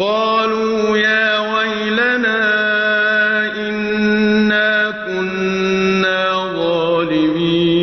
قالوا يا ويلنا إنا كنا ظالمين.